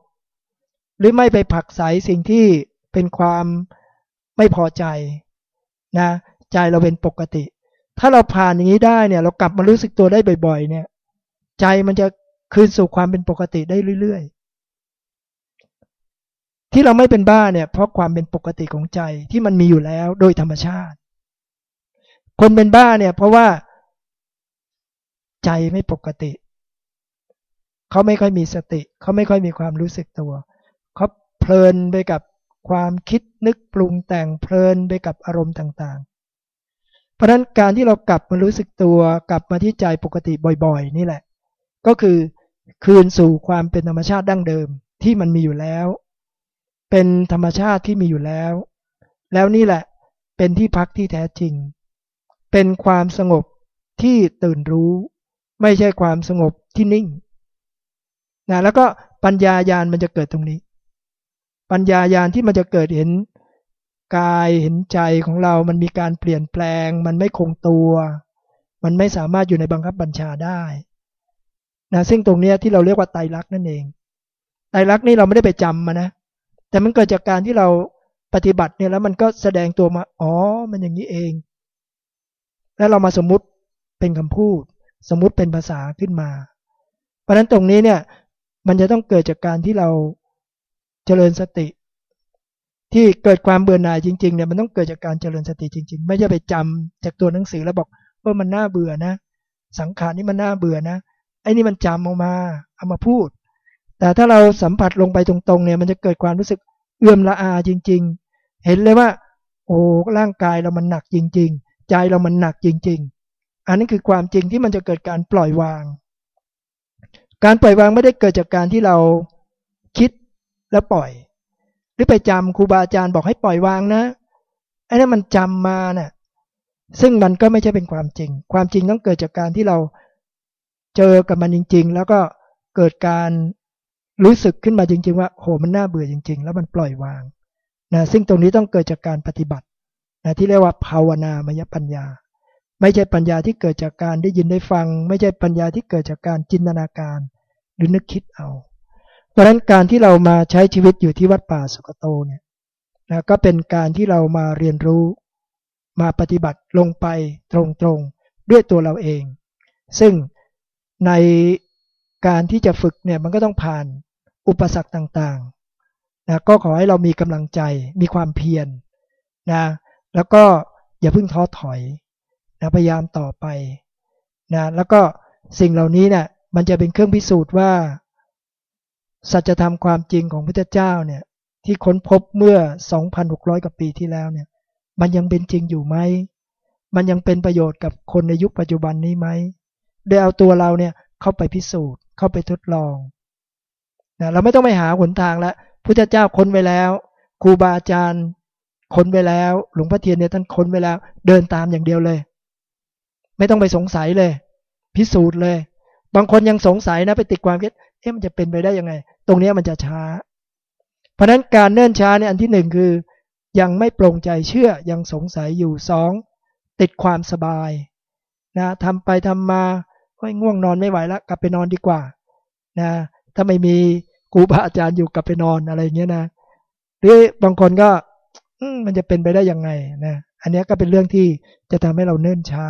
หรือไม่ไปผักใสสิ่งที่เป็นความไม่พอใจนะ ใจเราเป็นปกติ ถ้าเราผ่านอย่างนี้ได้เนี่ย เรากลับมารู้สึกตัวได้บ่อย ๆ เนี่ย ใจมันจะคืนสู่ความเป็นปกติได้เรื่อยๆ ที่เราไม่เป็นบ้าเนี่ย เพราะความเป็นปกติของใจที่มันมีอยู่แล้วโดยธรรมชาติ คนเป็นบ้าเนี่ย เพราะว่า ใจไม่ปกติเขาไม่ค่อยมีสติ เขาไม่ค่อยมีความรู้สึกตัว เขาเพลินไปกับความคิดนึกปรุงแต่งเพลินไปกับอารมณ์ต่างๆ เพราะฉะนั้นการที่เรากลับมารู้สึกตัวกลับมาที่ใจปกติบ่อยๆ นี่แหละ ก็คือคืนสู่ความเป็นธรรมชาติดั้งเดิมที่มันมีอยู่แล้ว เป็นธรรมชาติที่มีอยู่แล้ว แล้วนี่แหละเป็นที่พักที่แท้จริง เป็นความสงบที่ตื่นรู้ ไม่ใช่ความสงบที่นิ่งนะแล้วก็ปัญญายาณมันจะเกิดตรงนี้ ปัญญายาณที่มันจะเกิดเห็น กายเห็นใจของเรา มันมีการเปลี่ยนแปลง มันไม่คงตัว มันไม่สามารถอยู่ในบังคับบัญชาได้นะซึ่งตรงนี้ที่เราเรียกว่าไตรลักษณ์นั่นเอง ไตรลักษณ์นี่เราไม่ได้ไปจำมานะ แต่มันเกิดจากการที่เราปฏิบัติเนี่ยแล้วมันก็แสดงตัวมา อ๋อ มันอย่างนี้เอง แล้วเรามาสมมุติเป็นคำพูด สมมุติเป็นภาษาขึ้นมา เพราะฉะนั้นตรงนี้เนี่ย มันจะต้องเกิดจากการที่เราเจริญสติ ที่เกิดความเบื่อหน่ายจริงๆเนี่ยมันต้องเกิดจากการเจริญสติจริง ๆ ไม่ใช่ไปจำจากตัวหนังสือแล้วบอกว่ามันน่าเบื่อนะ สังขารนี่มันน่าเบื่อนะไอ้นี่มันจำออกมาเอามาพูด แต่ถ้าเราสัมผัสลงไปตรงๆเนี่ยมันจะเกิดความรู้สึกเอื้อมละอาจริง ๆ เห็นเลยว่า โอ้ร่างกายเรามันหนักจริง ๆ ใจเรามันหนักจริง ๆ อันนี้คือความจริงที่มันจะเกิดการปล่อยวาง การปล่อยวางไม่ได้เกิดจากการที่เราคิดแล้วปล่อย หรือไปจำครูบาอาจารย์บอกให้ปล่อยวางนะไอ้นั่นมันจำมาเนะ่ะซึ่งมันก็ไม่ใช่เป็นความจริง ความจริงต้องเกิดจากการที่เราเจอกับมันจริง ๆ แล้วก็เกิดการรู้สึกขึ้นมาจริง ๆ ว่าโหมันน่าเบื่อจริง ๆ แล้วมันปล่อยวางนะซึ่งตรงนี้ต้องเกิดจากการปฏิบัตินะที่เรียกว่าภาวนามยปัญญา ไม่ใช่ปัญญาที่เกิดจากการได้ยินได้ฟัง ไม่ใช่ปัญญาที่เกิดจากการจินตนาการ หรือนึกคิดเอา เพราะฉะนั้นการที่เรามาใช้ชีวิตอยู่ที่วัดป่าสุกโตเนี่ยนะก็เป็นการที่เรามาเรียนรู้มาปฏิบัติลงไปตรงๆด้วยตัวเราเอง ซึ่งในการที่จะฝึกเนี่ยมันก็ต้องผ่านอุปสรรคต่างๆนะก็ขอให้เรามีกำลังใจมีความเพียรนะแล้วก็อย่าเพิ่งท้อถอยนะพยายามต่อไปนะแล้วก็สิ่งเหล่านี้เนี่ยมันจะเป็นเครื่องพิสูจน์ว่า สัจธรรมความจริงของพระเจ้าเนี่ยที่ค้นพบเมื่อ 2,600 กว่าปีที่แล้วเนี่ยมันยังเป็นจริงอยู่ไหม มันยังเป็นประโยชน์กับคนในยุคปัจจุบันนี้ไหมได้เอาตัวเราเนี่ยเข้าไปพิสูจน์เข้าไปทดลองนะเราไม่ต้องไปหาหนทางแล้วพุทธเจ้าค้นไว้แล้วครูบาอาจารย์ค้นไว้แล้ว หลวงพ่อเทียนเนี่ยท่านค้นไว้แล้ว เดินตามอย่างเดียวเลย ไม่ต้องไปสงสัยเลย พิสูจน์เลย บางคนยังสงสัยนะไปติดความคิดเอ๊ะมันจะเป็นไปได้ยังไง ตรงนี้มันจะช้า เพราะนั้นการเนิ่นช้าในอันที่หนึ่งคือ ยังไม่ปรงใจเชื่อยังสงสัยอยู่สองติดความสบายนะทำไปทำมาก็ง่วงนอนไม่ไหวแล้วกลับไปนอนดีกว่านะถ้าไม่มีครูบาอาจารย์อยู่กลับไปนอนอะไรเงี้ยนะหรือบางคนก็มันจะเป็นไปได้ยังไงนะอันนี้ก็เป็นเรื่องที่จะทำให้เราเนิ่นช้า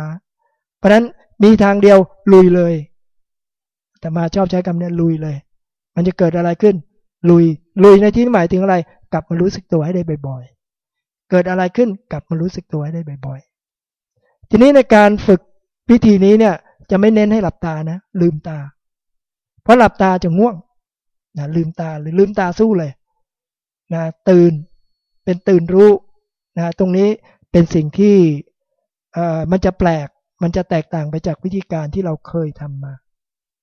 เพราะนั้นมีทางเดียวลุยเลยแต่มาชอบใช้คำนี้ลุยเลย มันจะเกิดอะไรขึ้น ลุยลุยในที่หมายถึงอะไร กลับมารู้สึกตัวให้ได้บ่อยเกิดอะไรขึ้นกลับมารู้สึกตัวให้ได้บ่อย ๆ ทีนี้ในการฝึกพิธีนี้เนี่ย จะไม่เน้นให้หลับตานะ ลืมตา เพราะหลับตาจะง่วงนะลืมตาหรือลืมตาสู้เลยนะตื่นเป็นตื่นรู้นะตรงนี้เป็นสิ่งที่เอ่อมันจะแปลกมันจะแตกต่างไปจากวิธีการที่เราเคยทำมา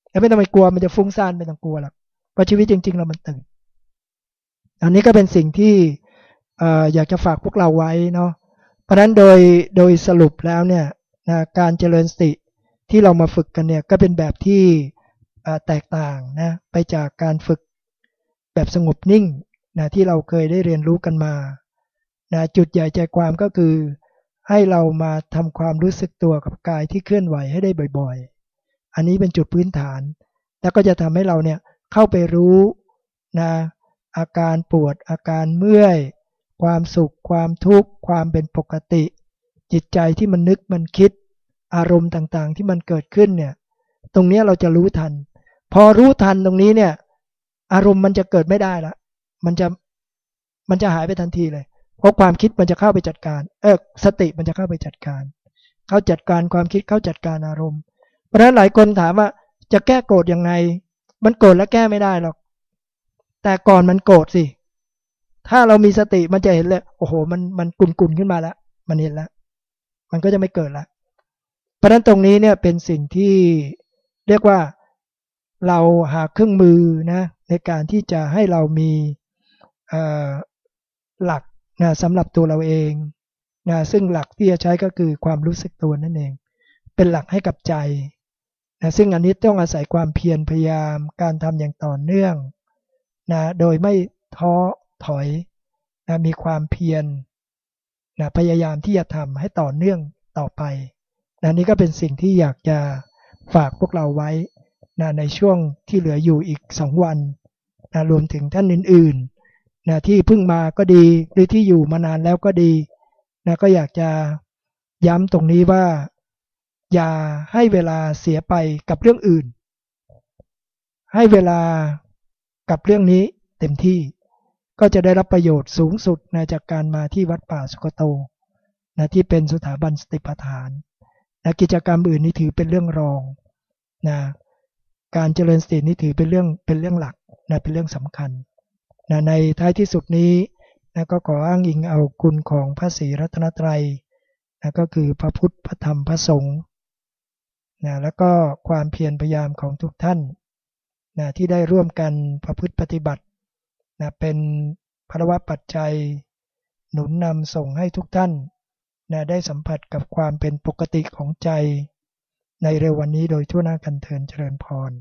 แล้วไม่ต้องไปกลัวมันจะฟุ้งซ่านไม่ต้องกลัวหรอก เพราะชีวิตจริง ๆ เรามันตื่น อันนี้ก็เป็นสิ่งที่อยากจะฝากพวกเราไว้เนาะ เพราะฉะนั้นโดยโดยสรุปแล้วเนี่ยนะการเจริญสติที่เรามาฝึกกันเนี่ยก็เป็นแบบที่แตกต่างนะไปจากการฝึกแบบสงบนิ่งนะที่เราเคยได้เรียนรู้กันมานะจุดใหญ่ใจความก็คือให้เรามาทำความรู้สึกตัวกับกายที่เคลื่อนไหวให้ได้บ่อย ๆ อันนี้เป็นจุดพื้นฐาน แล้วก็จะทำให้เราเนี่ย เข้าไปรู้นะอาการปวดอาการเมื่อย ความสุข ความทุกข์ ความเป็นปกติ จิตใจที่มันนึกมันคิด อารมณ์ต่างๆ ที่มันเกิดขึ้นเนี่ยตรงนี้เราจะรู้ทัน พอรู้ทันตรงนี้เนี่ย อารมณ์มันจะเกิดไม่ได้ละมันจะมันจะหายไปทันทีเลย เพราะความคิดมันจะเข้าไปจัดการ เออสติมันจะเข้าไปจัดการ เข้าจัดการความคิดเข้าจัดการอารมณ์ เพราะฉะนั้นหลายคนถามว่าจะแก้โกรธยังไง มันโกรธแล้วแก้ไม่ได้หรอก แต่ก่อนมันโกรธสิ ถ้าเรามีสติมันจะเห็นเลย โอ้โห มันมันกุนกุนขึ้นมาแล้ว มันเห็นแล้ว มันก็จะไม่เกิดละเพราะฉะนั้นตรงนี้เนี่ยเป็นสิ่งที่เรียกว่าเราหาเครื่องมือนะในการที่จะให้เรามีหลักนะสำหรับตัวเราเองนะซึ่งหลักที่จะใช้ก็คือความรู้สึกตัวนั่นเอง เป็นหลักให้กับใจ นะซึ่งอันนี้ต้องอาศัยความเพียรพยายามการทำอย่างต่อเนื่องนะโดยไม่ท้อถอยนะมีความเพียรนะพยายามที่จะทำให้ต่อเนื่องต่อไปนะนี่ก็เป็นสิ่งที่อยากจะฝากพวกเราไว้นะในช่วงที่เหลืออยู่อีกสองวันนะรวมถึงท่านอื่นๆนะที่เพิ่งมาก็ดีหรือที่อยู่มานานแล้วก็ดีนะก็อยากจะย้ำตรงนี้ว่า อย่าให้เวลาเสียไปกับเรื่องอื่น ให้เวลากับเรื่องนี้เต็มที่ก็จะได้รับประโยชน์สูงสุดนะจากการมาที่วัดป่าสุกโตนะที่เป็นสถาบันสติปัฏฐานนะกิจกรรมอื่นนี่ถือเป็นเรื่องรองนะการเจริญสตินี่ถือเป็นเรื่องเป็นเรื่องหลักนะเป็นเรื่องสำคัญนะในท้ายที่สุดนี้นะก็ขออ้างอิงเอาคุณของพระศรีรัตนตรัยนะก็คือพระพุทธพระธรรมพระสงฆ์ นะแล้วก็ความเพียรพยายามของทุกท่านนะที่ได้ร่วมกันประพฤติปฏิบัตินะเป็นพระวะปัจจัย หนุนนำส่งให้ทุกท่านนะได้สัมผัสกับความเป็นปกติของใจ ในเร็ววันนี้โดยทั่วหน้ากันเทินเจริญพร